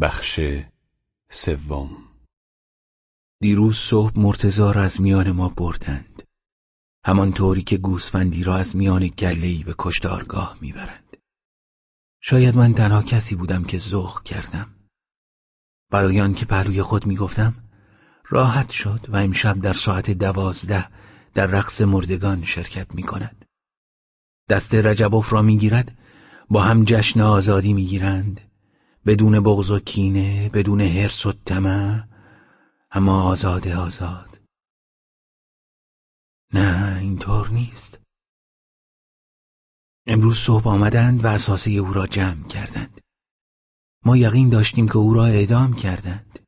بخش سوم. دیروز صبح مرتزا را از میان ما بردند. همانطوری که گوسفندی را از میان گلهی به کشتارگاه می‌برند. شاید من تنها کسی بودم که ذوق کردم. برای آن که پهلوی خود می‌گفتم راحت شد و امشب در ساعت دوازده در رقص مردگان شرکت می کند. دست رجبوف را می‌گیرد با هم جشن آزادی می‌گیرند. بدون بغض و کینه بدون حرس و طمع. اما آزاد آزاد. نه اینطور نیست. امروز صبح آمدند و اساسه او را جمع کردند. ما یقین داشتیم که او را اعدام کردند.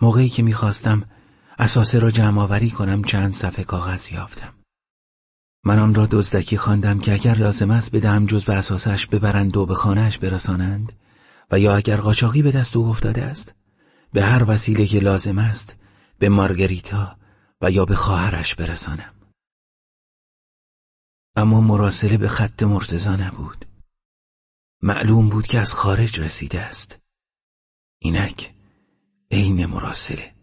موقعی که می‌خواستم اساسه را جمع آوری کنم چند صفحه کاغذ یافتم. من آن را دزدکی خواندم که اگر لازم است بدهم جز به اساسش ببرند و به خانهاش برسانند و یا اگر قاچاقی به دست او افتاده است به هر وسیله که لازم است به مارگریتا و یا به خواهرش برسانم. اما مراسله به خط مرتزا نبود. معلوم بود که از خارج رسیده است. اینک عین مراسله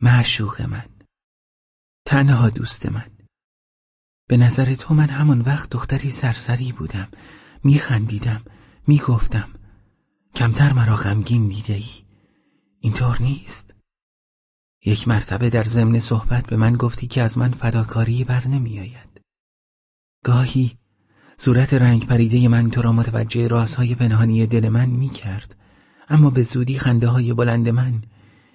معشوق من تنها دوست من. به نظر تو من همان وقت دختری سرسری بودم. میخندیدم. می‌گفتم کمتر مرا غمگین دیده ای اینطور نیست. یک مرتبه در ضمن صحبت به من گفتی که از من فداکاری بر نمیآید. گاهی صورت رنگ پریده من تو را متوجه رازهای پنهانی دل من می کرد اما به زودی خنده های بلند من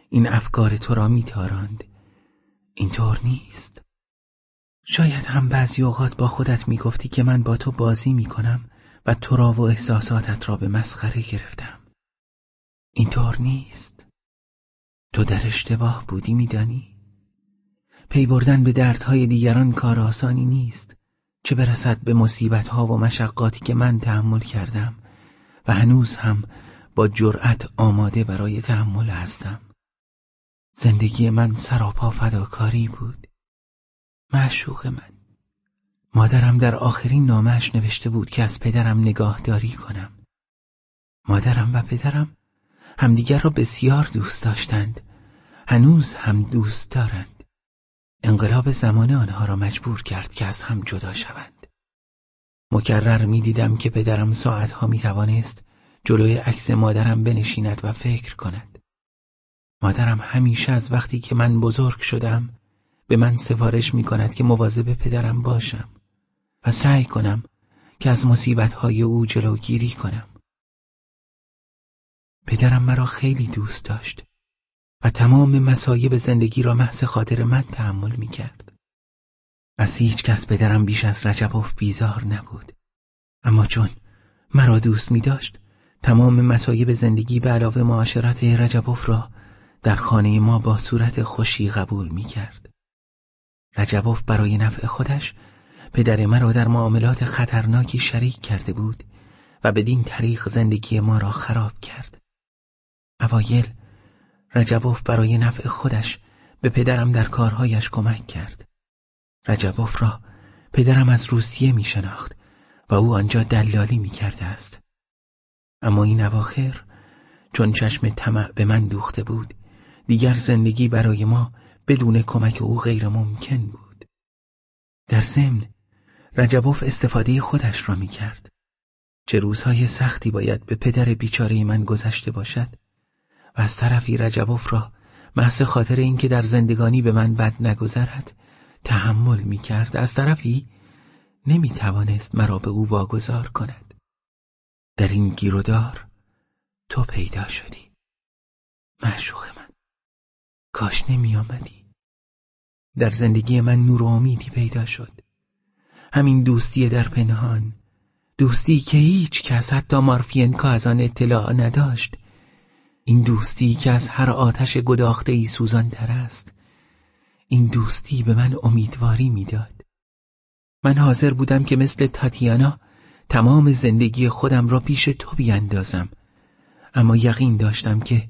این افکار تو را می تاراند اینطور نیست. شاید هم بعضی اوقات با خودت می گفتی که من با تو بازی می کنم و تو را و احساساتت را به مسخره گرفتم. اینطور نیست. تو در اشتباه بودی میدانی؟ پی بردن به دردهای دیگران کار آسانی نیست. چه برسد به مصیبتها و مشقاتی که من تحمل کردم و هنوز هم با جرأت آماده برای تحمل هستم. زندگی من سراپا فداکاری بود. معشوق من. مادرم در آخرین نامش نوشته بود که از پدرم نگاهداری کنم. مادرم و پدرم همدیگر را بسیار دوست داشتند. هنوز هم دوست دارند. انقلاب زمان آنها را مجبور کرد که از هم جدا شوند. مکرر می دیدم که پدرم ساعتها می توانست جلوی عکس مادرم بنشیند و فکر کند. مادرم همیشه از وقتی که من بزرگ شدم به من سفارش می کند که مواظب پدرم باشم. و سعی کنم که از مصیبتهای او جلوگیری کنم. پدرم مرا خیلی دوست داشت و تمام مسایب زندگی را محض خاطر من تحمل می کرد. از هیچ کس پدرم بیش از رجبوف بیزار نبود. اما چون مرا دوست می داشت تمام مسایب زندگی به علاوه معاشرت رجبوف را در خانه ما با صورت خوشی قبول می کرد. رجبوف برای نفع خودش پدر مرا در معاملات خطرناکی شریک کرده بود و بدین طریق زندگی ما را خراب کرد. اوایل رجبوف برای نفع خودش به پدرم در کارهایش کمک کرد. رجبوف را پدرم از روسیه می شناخت و او آنجا دلالی می کرده است. اما این اواخر چون چشم طمع به من دوخته بود دیگر زندگی برای ما بدون کمک او غیر ممکن بود. در ضمن رجبوف استفاده خودش را می کرد. چه روزهای سختی باید به پدر بیچاره من گذشته باشد و از طرفی رجبوف را محض خاطر اینکه در زندگانی به من بد نگذرد تحمل می کرد از طرفی نمی توانست مرا به او واگذار کند. در این گیرودار تو پیدا شدی. معشوق من کاش نمی آمدی در زندگی من نور و امیدی پیدا شد. همین دوستی در پنهان. دوستی که هیچ کس حتی مارفینکا از آن اطلاع نداشت. این دوستی که از هر آتش گداخته ای سوزان تر است. این دوستی به من امیدواری می‌داد. من حاضر بودم که مثل تاتیانا تمام زندگی خودم را پیش تو بیاندازم. اما یقین داشتم که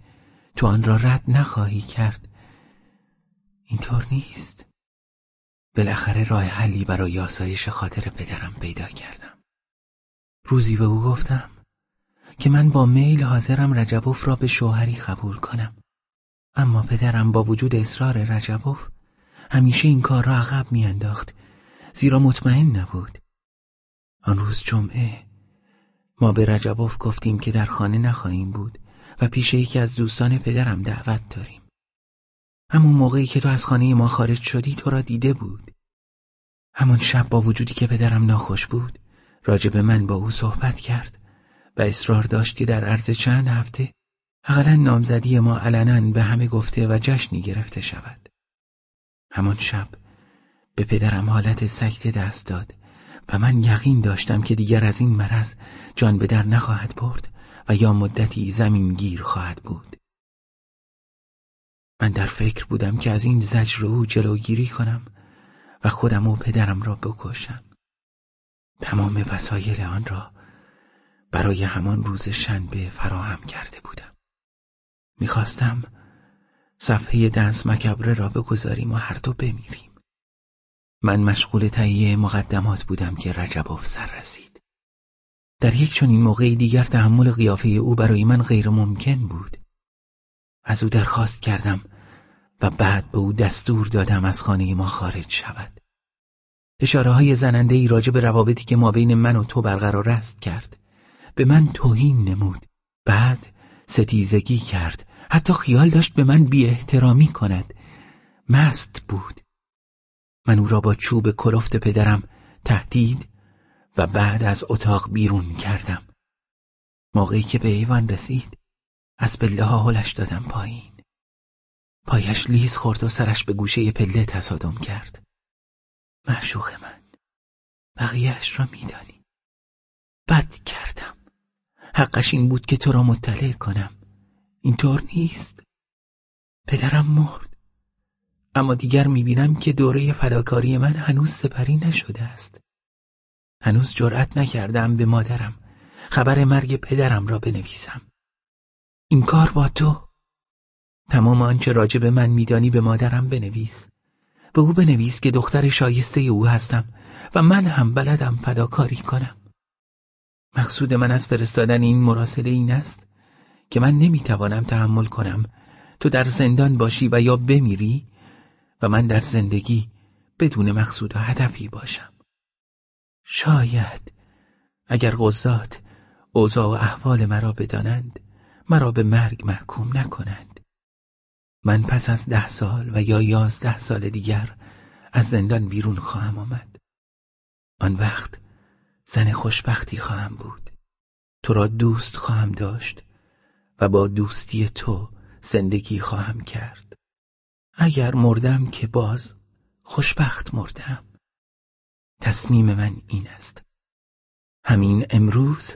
تو آن را رد نخواهی کرد. اینطور نیست. بالاخره راه حلی برای آسایش خاطر پدرم پیدا کردم. روزی به او گفتم که من با میل حاضرم رجبوف را به شوهری قبول کنم. اما پدرم با وجود اصرار رجبوف همیشه این کار را عقب میانداخت زیرا مطمئن نبود. آن روز جمعه ما به رجبوف گفتیم که در خانه نخواهیم بود و پیش یکی از دوستان پدرم دعوت داریم. همون موقعی که تو از خانه ما خارج شدی تو را دیده بود. همان شب با وجودی که پدرم ناخوش بود راجب من با او صحبت کرد و اصرار داشت که در عرض چند هفته اقلا نامزدی ما علنا به همه گفته و جشنی گرفته شود. همان شب به پدرم حالت سکته دست داد و من یقین داشتم که دیگر از این مرض جان به در نخواهد برد و یا مدتی زمین گیر خواهد بود. من در فکر بودم که از این زجر او جلوگیری کنم و خودم و پدرم را بکشم. تمام وسایل آن را برای همان روز شنبه فراهم کرده بودم. می‌خواستم صفحه دنس مکبره را بگذاریم و هر دو بمیریم. من مشغول تهیه مقدمات بودم که رجبوف سر رسید. در یک چنین موقعی دیگر تحمل قیافه او برای من غیر ممکن بود. از او درخواست کردم و بعد به او دستور دادم از خانه ما خارج شود. اشاره های زننده ای راجع به روابطی که ما بین من و تو برقرار است کرد. به من توهین نمود. بعد ستیزگی کرد. حتی خیال داشت به من بی احترامی کند. مست بود. من او را با چوب کلفت پدرم تهدید و بعد از اتاق بیرون کردم. موقعی که به ایوان رسید از پله ها هلش دادم پایین. پایش لیز خورد و سرش به گوشه پله تصادم کرد. معشوق من بقیهش را میدانی. بد کردم. حقش این بود که تو را مطلع کنم. اینطور نیست. پدرم مرد. اما دیگر می‌بینم که دوره فداکاری من هنوز سپری نشده است. هنوز جرأت نکردم به مادرم. خبر مرگ پدرم را بنویسم. این کار با تو. تمام آنچه راجع به من میدانی به مادرم بنویس. به او بنویس که دختر شایسته او هستم و من هم بلدم فداکاری کنم. مقصود من از فرستادن این مراسله این است که من نمی‌توانم تحمل کنم. تو در زندان باشی و یا بمیری و من در زندگی بدون مقصود و هدفی باشم. شاید اگر قضات اوضاع و احوال مرا بدانند مرا به مرگ محکوم نکنند. من پس از ده سال و یا یازده سال دیگر از زندان بیرون خواهم آمد. آن وقت زن خوشبختی خواهم بود. تو را دوست خواهم داشت و با دوستی تو زندگی خواهم کرد. اگر مردم که باز خوشبخت مردم تصمیم من این است. همین امروز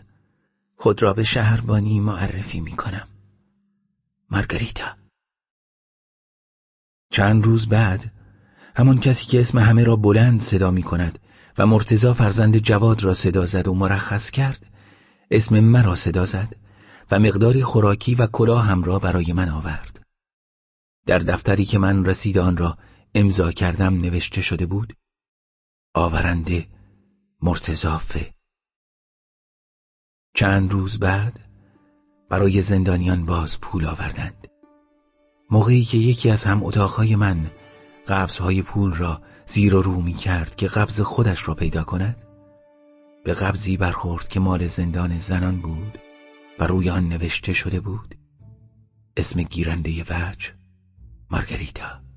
خود را به شهربانی معرفی می کنم مارگریتا. چند روز بعد همان کسی که اسم همه را بلند صدا می کند و مرتزا فرزند جواد را صدا زد و مرخص کرد اسم مرا صدا زد و مقداری خوراکی و کلاه هم را برای من آورد. در دفتری که من رسید آن را امضا کردم نوشته شده بود آورنده مرتزافه چند روز بعد برای زندانیان باز پول آوردند. موقعی که یکی از هم اتاقهای من قبضهای پول را زیر و رو می کرد که قبض خودش را پیدا کند به قبضی برخورد که مال زندان زنان بود و روی آن نوشته شده بود اسم گیرنده وجه مارگریتا.